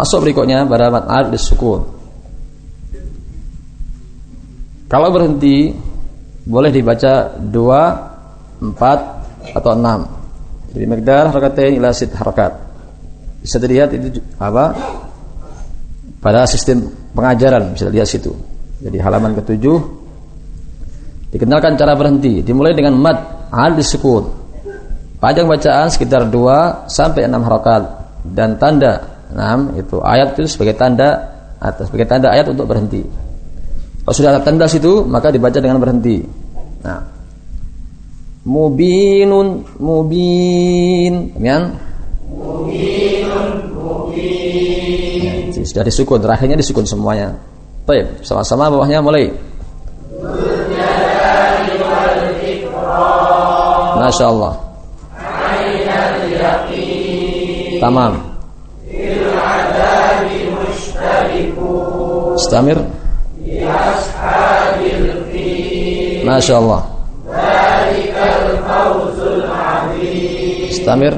Masuk berikutnya pada mad alif disukun. Kalau berhenti boleh dibaca dua, empat atau enam. Jadi miqdar harakatain ila sit harakat. Bisa dilihat itu apa? Pada sistem pengajaran bisa dilihat situ. Jadi halaman ketujuh dikenalkan cara berhenti. Dimulai dengan mad al disukun. Panjang bacaan sekitar 2 sampai 6 harakat dan tanda 6 itu ayat itu sebagai tanda atas sebagai tanda ayat untuk berhenti. Kalau sudah ada tanda situ maka dibaca dengan berhenti. Nah, mubinun mubin, kemudian mubinun mubin. Ya, sudah disukun, terakhirnya disukun semuanya. Baik, sama-sama bawahnya mulai. Masya Allah. Tamam. Istamir. Masya Allah. Istamir.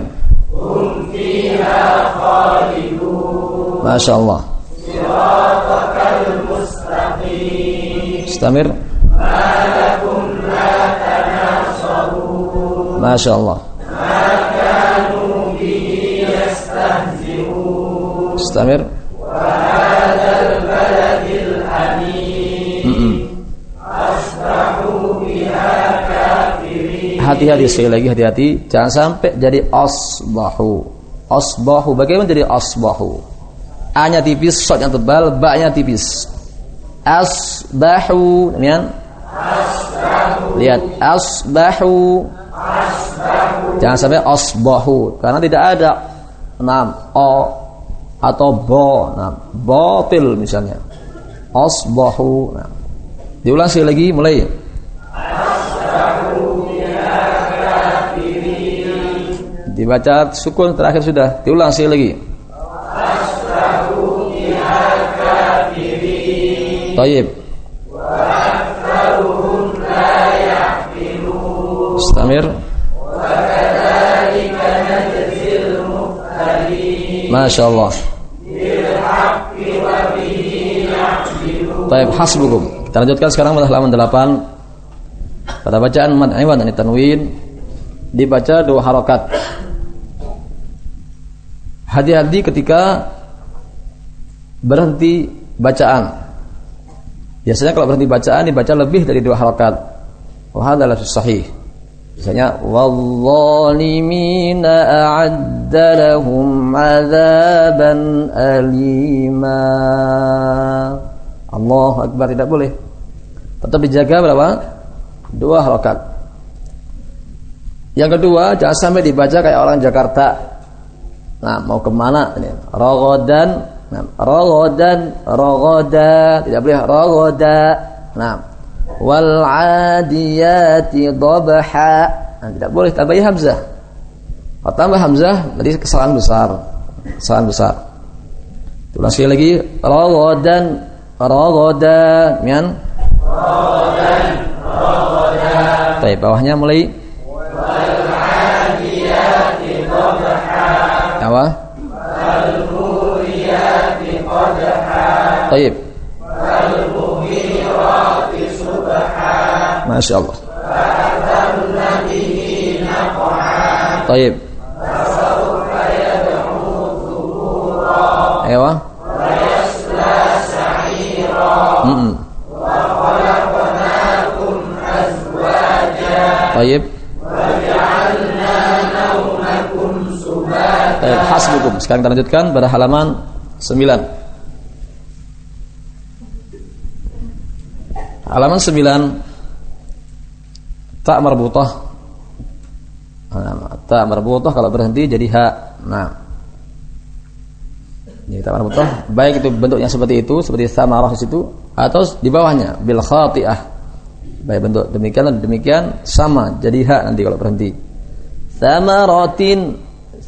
Masya Allah. Istamir. Masya Allah. Istamir. Mm-mm. Hati-hati sekali lagi hati-hati jangan sampai jadi asbahu. Asbahu bagaimana jadi asbahu? A-nya tipis, yang tebal, ba-nya tipis. Asbahu, demikian. Lihat asbahu. Jangan sampai asbahu karena tidak ada enam o atau bo, nah, botil misalnya. Asbahu. Nah. Diulang sekali lagi mulai. Dibaca sukun terakhir sudah. Diulang sekali lagi. Tayyib. Istamir. Masya Allah. Taib hasbukum. Kita lanjutkan sekarang pada halaman 8. Pada bacaan mad iwan dan tanwin dibaca dua harokat. Hati-hati ketika berhenti bacaan. Biasanya kalau berhenti bacaan dibaca lebih dari dua harokat. Wah adalah sahih. Misalnya walzalimina a'adda lahum 'adzaban alima. Allah akbar tidak boleh. Tetap dijaga berapa? Dua harokat. Yang kedua, jangan sampai dibaca kayak orang Jakarta. Nah, mau ke mana? Rogodan, nah, rogodan, rogoda, tidak boleh rogoda. Nah, wal adiyati dhabha. Nah, tidak boleh tambah hamzah. Kalau tambah hamzah, berarti kesalahan besar. Kesalahan besar. Tulis sekali lagi, rogodan, rogoda, mian. Rogodan, rogoda. Baik, bawahnya mulai apa? Taib. Masya Allah. Taib. Ewa. Taib. Taib hasbukum. Sekarang kita lanjutkan pada halaman 9. Halaman 9 tak marbutah. Tak marbutah kalau berhenti jadi ha. Nah. Ini tak marbutah baik itu bentuknya seperti itu, seperti samarah di situ atau di bawahnya bil khati'ah. Baik bentuk demikian dan demikian sama jadi ha nanti kalau berhenti. Samaratin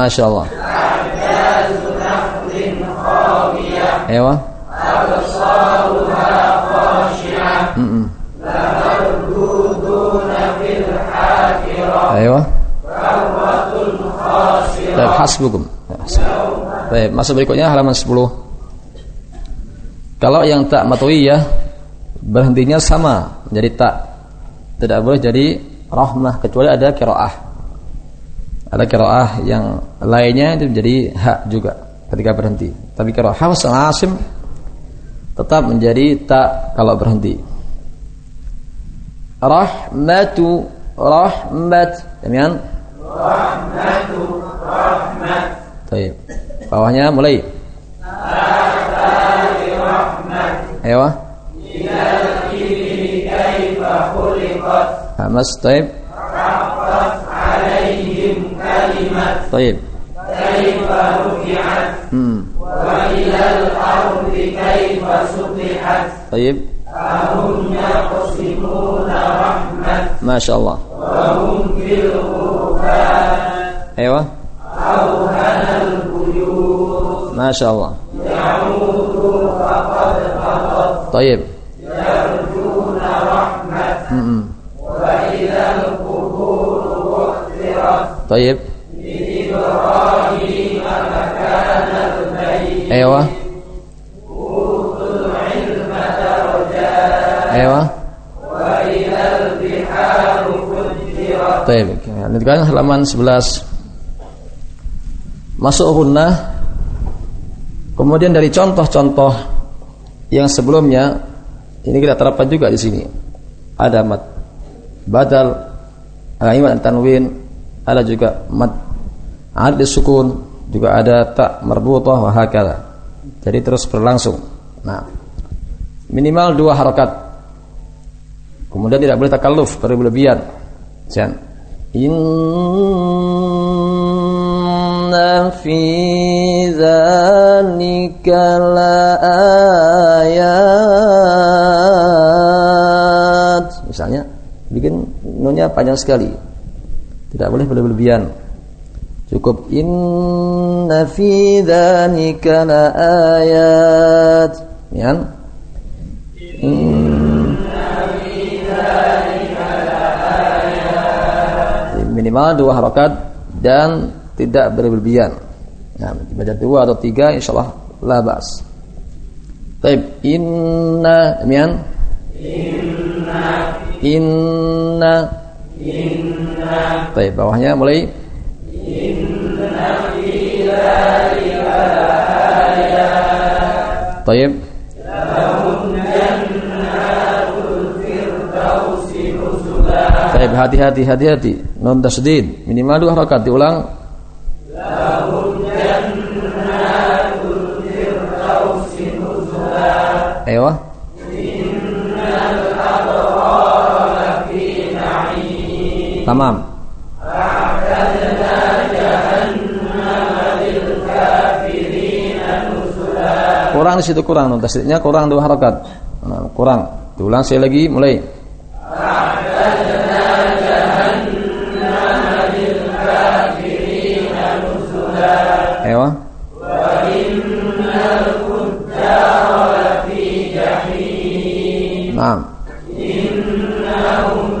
Masya Allah. Ewa mm hasbukum. Baik, masuk berikutnya halaman 10 Kalau yang tak matwiyah Berhentinya sama. Menjadi tak Tidak boleh jadi rahmah Kecuali ada kiro'ah. Ada kiroah yang lainnya itu menjadi hak juga ketika berhenti. Tapi kiroah Hawas Asim tetap menjadi tak kalau berhenti. Rahmatu rahmat. Demikian. Rahmatu rahmat. Baik. Bawahnya mulai. Ayo. Hamas taib. كلمة طيب. كيف رفعت وإلى الأرض كيف سطحت طيب. أهم يقسمون رحمة ما شاء الله. وهم في الغرفات أيوة. أوهن البيوت ما شاء الله. يعود فقد فقد طيب. يرجون رحمة وإذا القبور بعثرت طيب. البيت أيوة أوتوا العلم درجات أيوة وإذا البحار فجرت طيب Lanjutkan halaman 11 Masuk gunnah Kemudian dari contoh-contoh yang sebelumnya ini kita terapkan juga di sini. Ada mat badal, ada iman tanwin, ada juga mat adli sukun, juga ada tak merdu wa wahakala Jadi terus berlangsung. Nah, minimal dua harokat. Kemudian tidak boleh takalluf berlebihan. Jan. Inna fi dzalika ayat. Misalnya bikin nunnya panjang sekali. Tidak boleh berlebihan cukup inna fi dzalika laayat ya minimal dua harakat dan tidak berlebihan. Nah, baca dua atau tiga insyaallah la bas. Baik, inna demikian. Inna inna inna. Baik, bawahnya mulai Baik. Baik, hati-hati hati-hati. Non tasdid, minimal dua rakaat diulang Ayo. Tamam. Kurang di situ kurang, tasdidnya kurang dua harakat. Nah, kurang. Diulang sekali lagi, mulai. Ayo. Naam. Innahum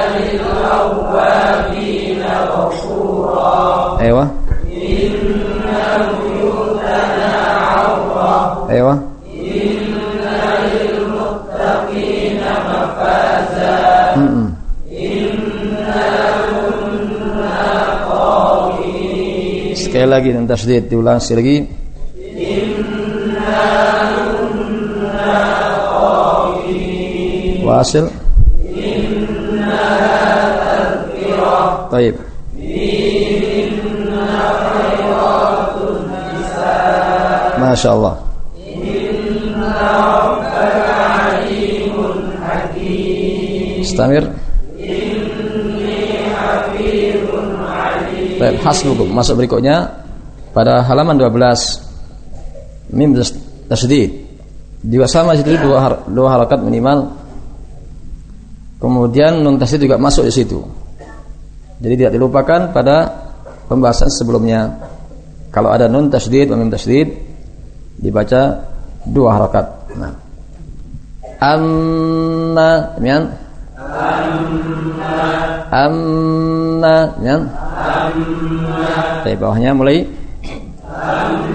Ewa. Mm-mm. Sekali lagi dan tasdid diulang sekali lagi. Wasil. Taib. Masya Allah. Istamir. Baik, hasbukum. Masuk berikutnya pada halaman 12 mim tasdid. Juga sama situ dua har dua harakat minimal. Kemudian nun tasdid juga masuk di situ. Jadi tidak dilupakan pada pembahasan sebelumnya. Kalau ada nun tasdid, mim tasdid dibaca dua harakat. Nah. Amma, demikian. Amma, demikian. Dari bawahnya mulai. Ewa.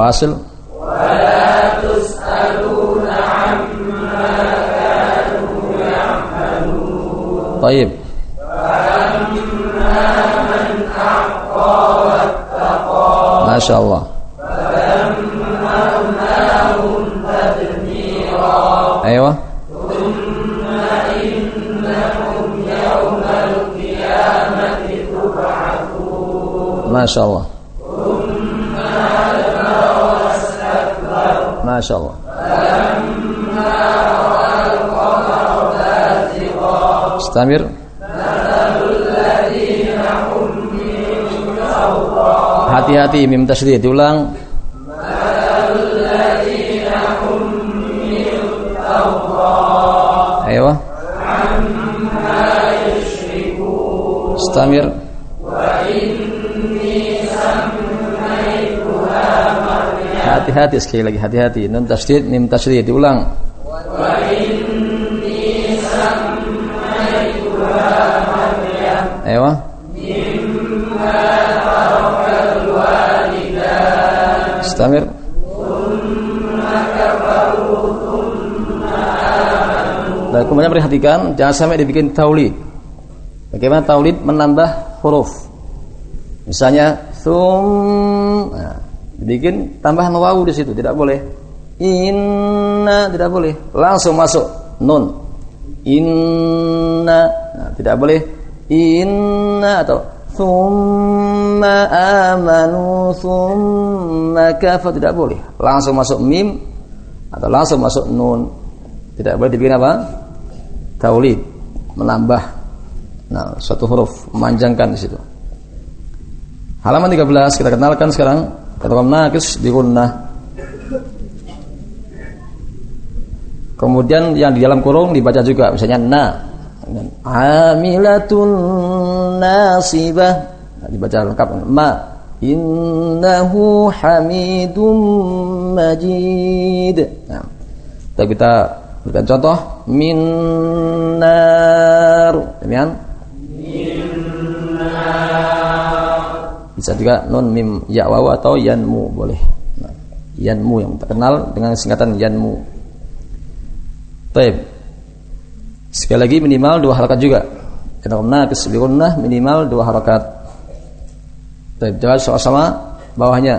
واصل؟ ولا تسألون عما كانوا يعملون طيب. فأما من أعطى واتقى ما شاء الله. Masya Allah. Stamir Hati-hati mim tasdid diulang. Ayo. Istamir. Hati-hati sekali lagi hati-hati. Nun tasydid mim tasydid. Diulang. Ayo. Istamir. Dan kemudian perhatikan jangan sampai dibikin taulid. Bagaimana taulid menambah huruf? Misalnya sum nah, dibikin tambahan wawu di situ tidak boleh. Inna tidak boleh. Langsung masuk nun. Inna nah, tidak boleh. Inna atau Thumma amanu Thumma kafar Tidak boleh Langsung masuk mim Atau langsung masuk nun Tidak boleh dibikin apa? Taulid Menambah Nah, suatu huruf Memanjangkan di situ Halaman 13 Kita kenalkan sekarang Kata nakis di gunnah Kemudian yang di dalam kurung dibaca juga Misalnya na. Amilatun nasibah. Nah, dibaca lengkap. Ma innahu hamidum majid. Nah, kita kita berikan contoh. Minnar demikian bisa juga non mim ya waw atau yanmu boleh nah, yanmu yang terkenal dengan singkatan yanmu Taib Sekali lagi minimal dua harakat juga. Kata nakis birunnah minimal dua harakat. Baik, jawab sama-sama bawahnya.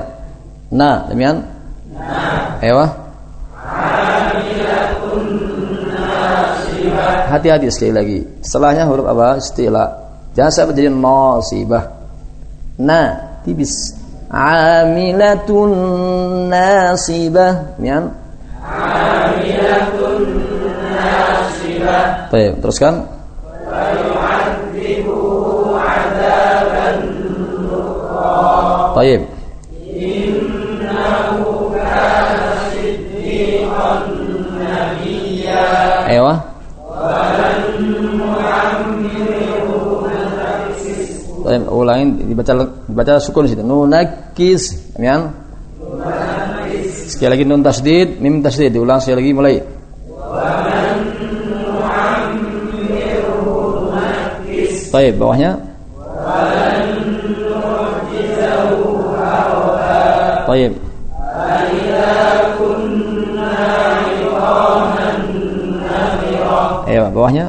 Na, demikian? Na. Ewa. Hati-hati sekali lagi. Setelahnya huruf apa? Istilah. Jangan sampai jadi nasibah. Na, tipis. Amilatun nasibah. Ya. Amilatun nasibah. Baik, teruskan. Baik. Ewa. Dan ulangin dibaca dibaca sukun situ. Nunakis, ya. Sekali lagi nun tasdid, mim tasdid diulang sekali lagi mulai. Baik, bawahnya. Baik. Ayo, bawahnya.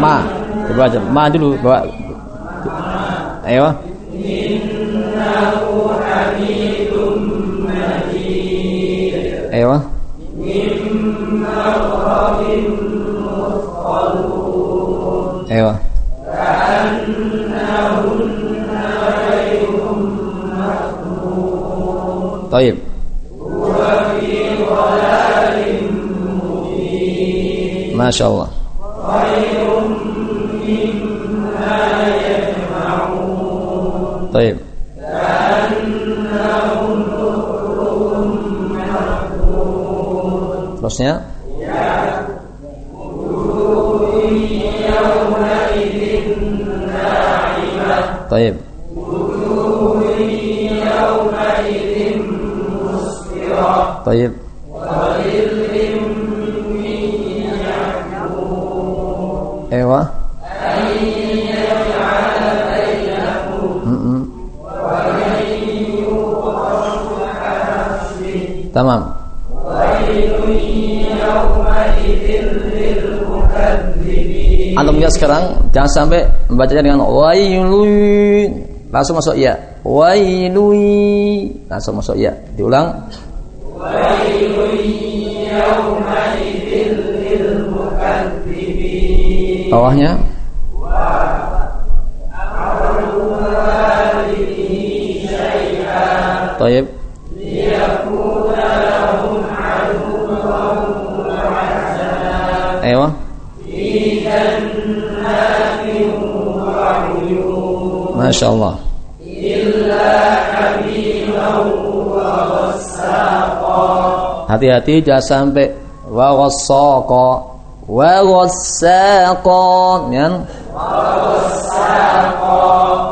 Ma. Coba aja. Ma dulu, bawa. أيوة. إنه حميد مجيد أيوة. من مغرب مثقلون أيوة. كأنهن غير مكنون طيب. هو في ضلال مبين ما شاء الله. Tamam. Antum lihat sekarang jangan sampai membacanya dengan wa'ilui langsung masuk ya. Wa'ilui. Langsung masuk ya. Diulang. Bawahnya. Taib. Masya Allah. Hati-hati jangan sampai wa ghassaqa wa ghassaqa ya.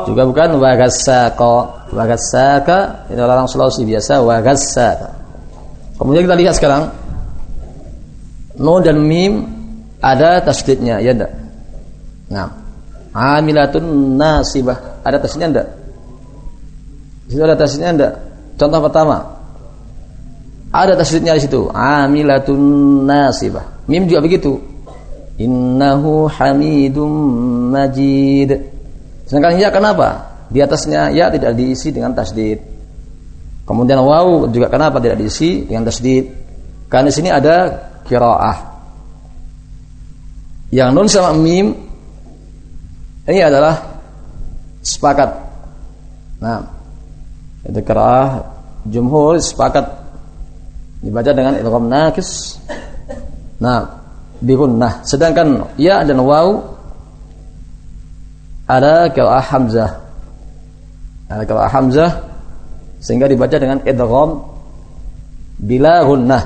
Juga bukan wa ghassaqa. Wa ghassaqa itu orang Sulawesi biasa wa ghassaqa. Kemudian kita lihat sekarang nun dan mim ada tasdidnya ya enggak? Nah, amilatun nasibah ada tasdidnya enggak? Di situ ada tasdidnya enggak? Contoh pertama, ada tasdidnya di situ. Amilatun nasibah. Mim juga begitu. Innahu hamidum majid. Sedangkan ya kenapa? Di atasnya ya tidak diisi dengan tasdid. Kemudian waw juga kenapa tidak diisi dengan tasdid? Karena di sini ada kiraah. Yang nun sama mim ini adalah sepakat. Nah, itu kiraah jumhur sepakat dibaca dengan idgham nakis. Nah, nah Sedangkan ya dan waw ada qiraah hamzah. Ada qiraah hamzah sehingga dibaca dengan idgham bila gunnah.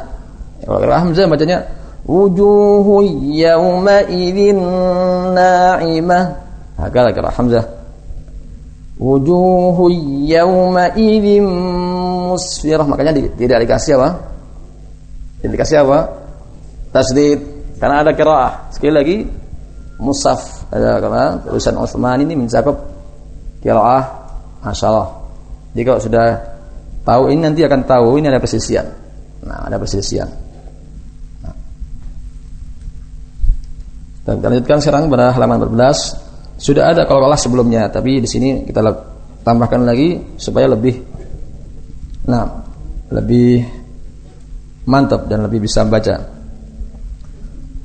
Kalau hamzah bacanya wujuhu yawma idzin na'imah. Hakala qiraah hamzah. Wujuhu yawma idzin musfirah. Makanya tidak dikasih apa? Tidak dikasih apa? Tasdid. Karena ada kiraah. Sekali lagi musaf ada karena tulisan Utsman ini mencakup kiraah masyaallah. Jadi kalau sudah tahu ini nanti akan tahu ini ada persisian. Nah, ada persisian. Nah. Kita lanjutkan sekarang pada halaman 14. Sudah ada kalau Allah sebelumnya, tapi di sini kita tambahkan lagi supaya lebih nah, lebih mantap dan lebih bisa membaca.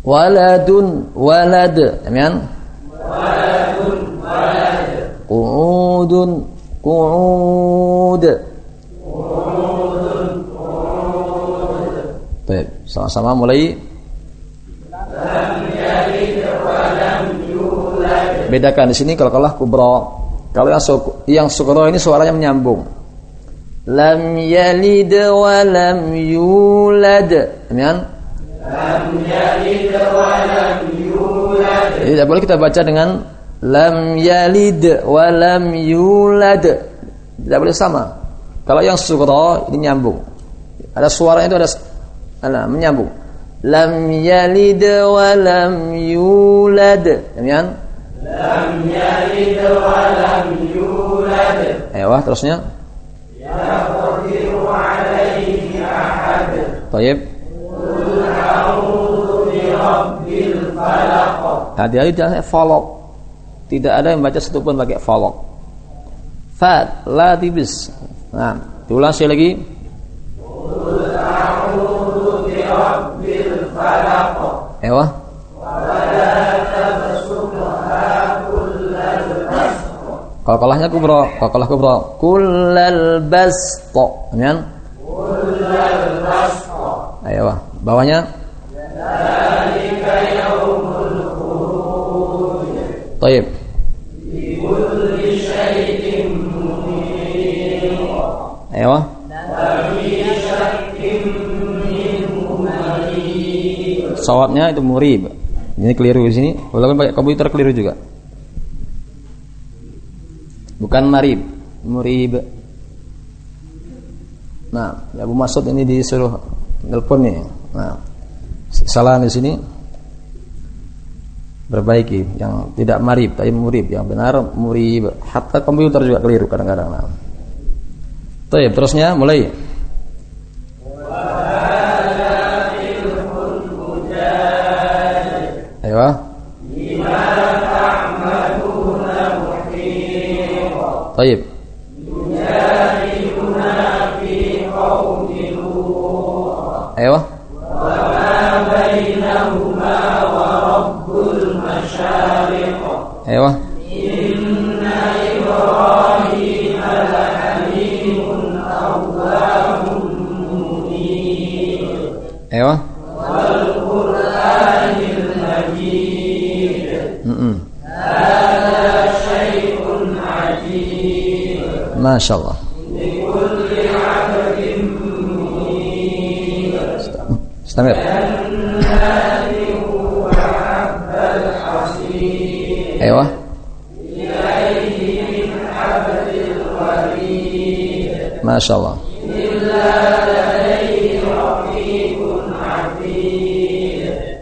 Waladun walad, amin. Waladun walad. Qu'udun Qu'ud. Baik, sama-sama mulai Bedakan di sini kalau kalah kubro. Kalau yang su yang sukro ini suaranya menyambung. Lam yalid wa lam yulad. Demikian? Lam yalid wa lam yulad. Jadi tidak boleh kita baca dengan lam yalid wa lam yulad. Tidak boleh sama. Kalau yang sukro ini nyambung. Ada suaranya itu ada, ada menyambung. Lam yalid wa lam yulad. Demikian? Lam yalid wa lam yulad. Ayo, terusnya. Yaqdiru alaihi ahad. Baik. Hati-hati jangan. Tidak ada yang baca satu pun pakai falaq. Fat la tibis. Nah, diulang sekali lagi. Ewa. Qalqalahnya kubra, qalqalah kubra. Kullal basta. Kemudian Kullal basta. Ayo, bawahnya Dzalika yaumul khuruj. Baik. Kulli syai'in munir. Ayo. Sawabnya itu murib. Ini keliru di sini. Walaupun pakai komputer keliru juga. Bukan marib, murib. Nah, ya Abu Masud ini disuruh telepon nih. Nah, salah di sini perbaiki yang tidak marib tapi murib yang benar murib hatta komputer juga keliru kadang-kadang nah. Baik, terusnya mulai Ayo. طيب. يجادلنا في قوم أيوة. وما بينهما ورب المشارق أيوة. ما شاء الله. لكل استمر. هو الحصير أيوة. إليه من ما شاء الله. إلا لديه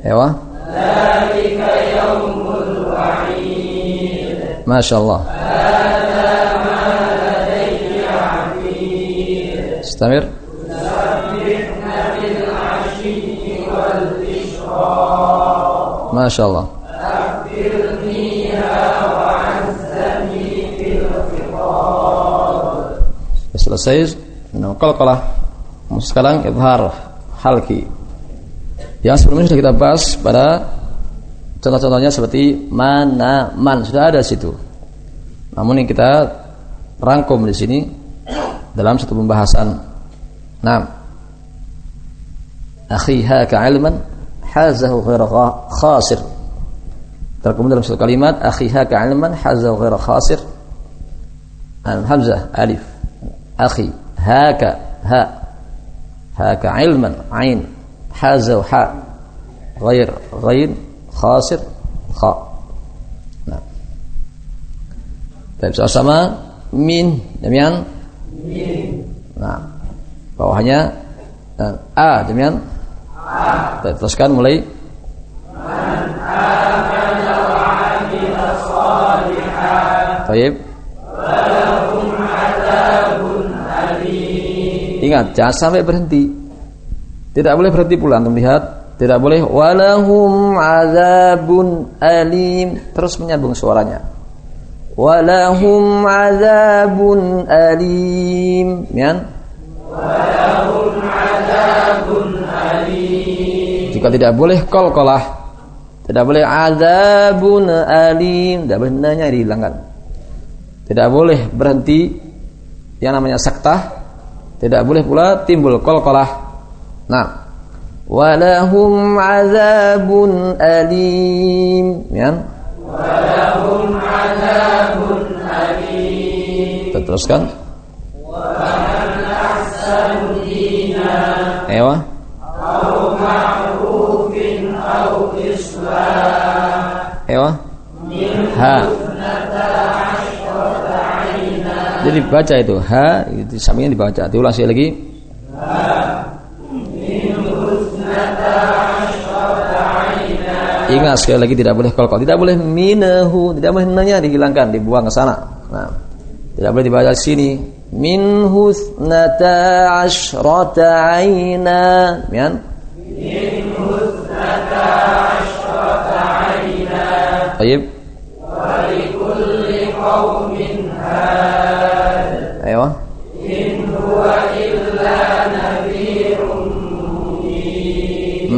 أيوة. ذلك يوم الوعيد ما شاء الله. استمر ما شاء الله selesai nah, kalau kalah sekarang ibhar halki yang sebelumnya sudah kita bahas pada contoh-contohnya seperti mana man sudah ada situ namun yang kita rangkum di sini dalam satu pembahasan نعم. أخي هاك علما حازه غير خاسر. تركوا من رمش الكلمات أخي هاك علما حازه غير خاسر. نعم، همزة ألف. أخي هاك ها. هاك علما عين. حازه حا غير غير خاسر خاء نعم. طيب سؤال سما مين؟ جميعا؟ مين؟ نعم. Bawahnya uh, A demikian teruskan mulai. Ingat, jangan sampai berhenti. Tidak boleh berhenti pula untuk melihat. Tidak boleh walahum azabun alim terus menyambung suaranya. Walahum azabun alim. Ya. Jika tidak boleh kol-kolah. Tidak boleh azabun alim. Tidak boleh dihilangkan. Tidak boleh berhenti yang namanya saktah tidak boleh pula timbul qalqalah nah. Walahum azabun alim. Ya walahum azabun alim. Teruskan dina Ewa Ha. Jadi baca itu. Ha itu sampingnya dibaca. Diulang sekali lagi. Ingat sekali lagi tidak boleh kalau tidak boleh minahu, tidak boleh nanya dihilangkan, dibuang ke sana. Nah, tidak boleh dibaca sini. منه اثنتا عشرة عينا. يعني منه اثنتا عشرة عينا طيب. ولكل قوم هاد أيوة. إن هو إلا نذير مبين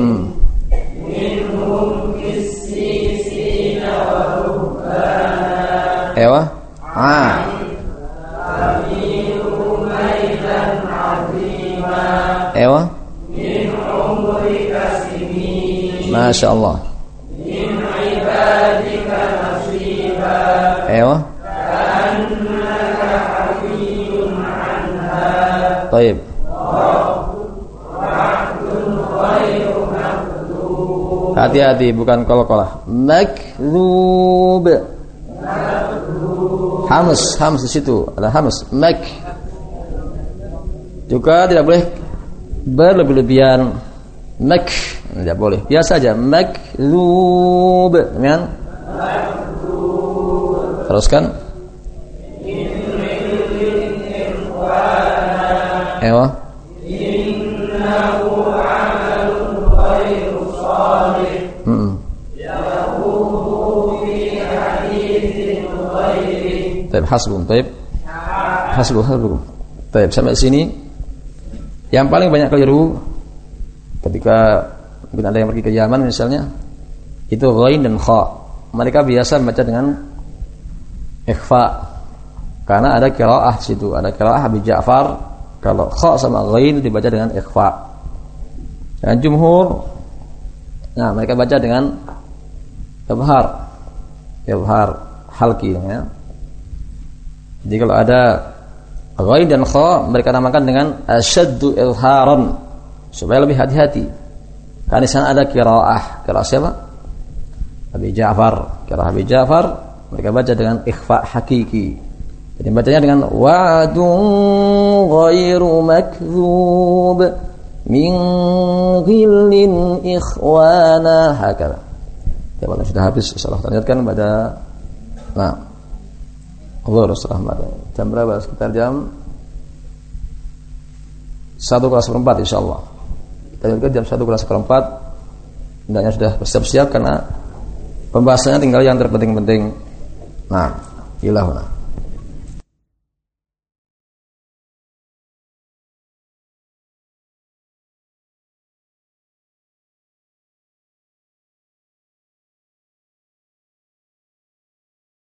منهم قسيسين ورهبانا أيوة. Masya Allah. Ewa. Baik. Hati-hati bukan kol-kolah. Makzub. Hamus, hamus di situ ada hamus. Mak. Juga tidak boleh berlebih-lebihan. Mak tidak boleh. Biasa saja. Makzub. Ya. Teruskan. Ewa. Hmm. Taib hasbun, taib. Hasbu, hasbu. Taib sampai sini. Yang paling banyak keliru ketika mungkin ada yang pergi ke Yaman misalnya, itu ghain dan kha. Mereka biasa membaca dengan ikhfa. Karena ada qiraah situ, ada qiraah Abi Ja'far kalau kha sama ghain dibaca dengan ikhfa. Dan jumhur nah mereka baca dengan ibhar. Ibhar halki ya. Jadi kalau ada ghain dan kha mereka namakan dengan asyaddu ilharan supaya lebih hati-hati. Karena di sana ada qiraah. Qiraah siapa? Abi Ja'far. Qiraah Abi Ja'far mereka baca dengan ikhfa hakiki. Jadi bacanya dengan wa'dun ghairu makdzub min ghillin ikhwana hakala. Ya, sudah habis insyaallah lanjutkan pada nah Allah Rahmat. Jam berapa? Sekitar jam satu kelas seperempat insya Kita lanjutkan jam satu kelas seperempat. Hendaknya sudah bersiap-siap karena pembahasannya tinggal yang terpenting-penting. Nah, ilahuna.